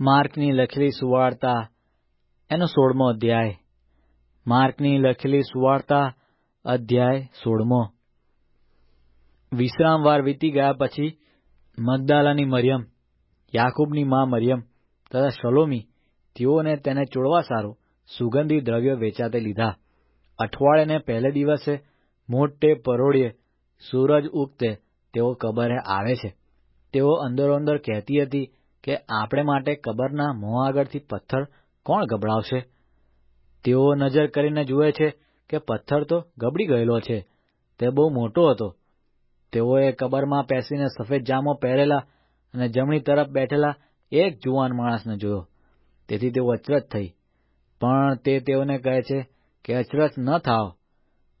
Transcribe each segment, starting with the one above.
માર્કની લખેલી સુવાર્તા, એનો સોળમો અધ્યાય. માર્કની લખેલી સુવાર્તા, અધ્યાય સોળમો. વિશ્રામવાર વીતી ગયા પછી મગદાલાની મરિયમ, યાકૂબની મા મરિયમ તથા શલોમી, તેઓને તેને ચોડવા સારું સુગંધી દ્રવ્યો વેચાતે લીધા. અઠવાડિયાને પહેલે દિવસે મોટે પરોળીએ સૂરજ ઉગતે તેઓ કબરે આવે છે. તેઓ અંદરોઅંદર કહેતી હતી કે આપણે માટે કબરના મોં આગળથી પથ્થર કોણ ગબડાવશે તેઓ નજર કરીને જુએ છે કે પથ્થર તો ગબડી ગયેલો છે. તે બહુ મોટો હતો. તેઓએ કબરમાં પેસીને સફેદ જામો પહેરેલા અને જમણી તરફ બેઠેલા એક જુવાન માણસને જોયો. તેથી તેઓ અચરજ થઈ. પણ તે તેઓને કહે છે કે અચરજ ન થાવ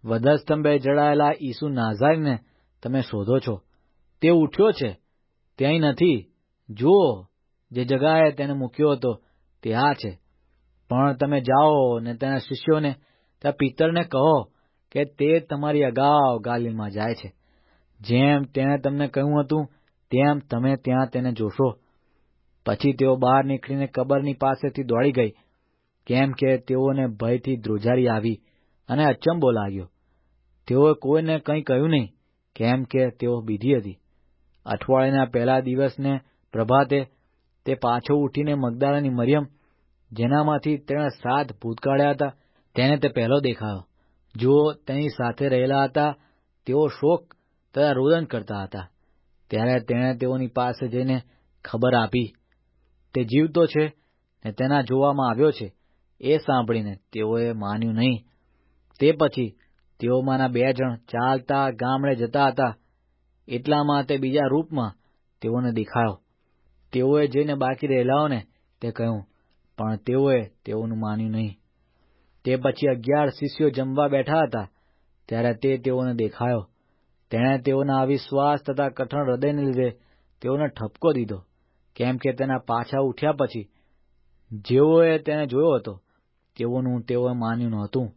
વધસ્તંભે જડાયેલા ઈસુ નાઝારીને તમે શોધો છો. તે ઉઠ્યો છે. તે નથી. જુઓ જે જગાએ તેને મૂક્યો હતો, તે આ છે. પણ તમે જાઓ ને તેના શિષ્યોને, ત્યાં પિત્તરને કહો કે તે તમારી અગાઉ ગાલિલમાં જાય છે. જેમ તેણે તમને કહ્યું હતું, તેમ તમે ત્યાં તેને જોશો. પછી તેઓ બહાર નીકળીને કબરની પાસેથી દોડી ગઈ, કેમ કે તેઓને ભયથી ધ્રુજારી આવી અને અચંબો લાગ્યો. તેઓએ કોઈને કંઈ કહ્યું નહીં, કેમ કે તેઓ બીધી હતી. અઠવાડિયાના પહેલા દિવસને પ્રભાતે તે પાછો ઉઠીને મગદાળાની મરિયમ, જેનામાંથી તેણે સાત ભૂત કાઢ્યા હતા, તેને તે પહેલો દેખાયો. જો તેની સાથે રહેલા હતા, તેઓ શોક તથા રોદન કરતા હતા. ત્યારે તેણે તેઓની પાસે જઈને ખબર આપી. તે જીવતો છે ને તેના જોવામાં આવ્યો છે. એ સાંભળીને તેઓએ માન્યું નહીં. તે પછી તેઓમાંના બે જણ ચાલતા ગામડે જતા હતા. એટલામાં તે બીજા રૂપમાં તેઓને દેખાયો. તેઓએ જઈને બાકી રહેલાઓને તે કહ્યું, પણ તેઓએ તેઓનું માન્યું નહીં. તે પછી અગિયાર શિષ્યો જમવા બેઠા હતા, ત્યારે તે તેઓને દેખાયો. તેણે તેઓના અવિશ્વાસ તથા કઠણ હૃદયને લીધે તેઓને ઠપકો દીધો, કેમ કે તેના પાછા ઉઠ્યા પછી જેઓએ તેને જોયો હતો, તેઓનું તેઓએ માન્યું નહોતું.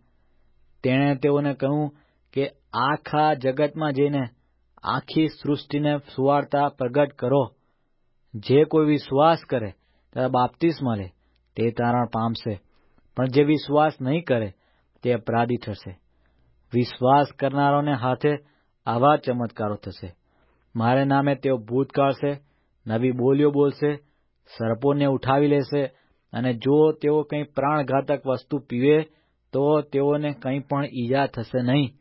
તેણે તેઓને કહ્યું કે, આખા જગતમાં જઈને આખી સૃષ્ટિને સુવાર્તા પ્રગટ કરો. જે કોઈ વિશ્વાસ કરે તે બાપ્તિસ્મ લે, તે તારણ પામશે. પણ જે વિશ્વાસ નહીં કરે, તે અપરાધી થશે. વિશ્વાસ કરનારોને હાથે આવા ચમત્કારો થશે. મારે નામે તેઓ ભૂત કાઢશે, નવી બોલીઓ બોલશે, સર્પોને ઉઠાવી લેશે, અને જો તેઓ કંઈ પ્રાણઘાતક વસ્તુ પીવે, તો તેઓને કંઈ પણ ઈજા થશે નહીં.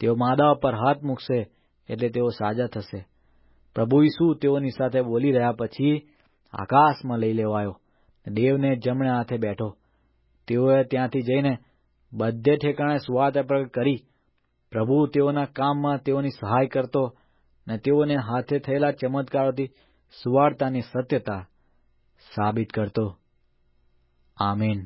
તેઓ માદા પર હાથ મૂકશે, એટલે તેઓ સાજા થશે. પ્રભુ ઈસુ તેઓની સાથે બોલી રહ્યા પછી આકાશમાં લઈ લેવાયો દેવને જમણે હાથે બેઠો. તેઓએ ત્યાંથી જઈને બધે ઠેકાણે સુવાર્તા પ્રગટ કરી. પ્રભુ તેઓના કામમાં તેઓની સહાય કરતો ને તેઓને હાથે થયેલા ચમત્કારોથી સુવાર્તાની સત્યતા સાબિત કરતો. આમીન.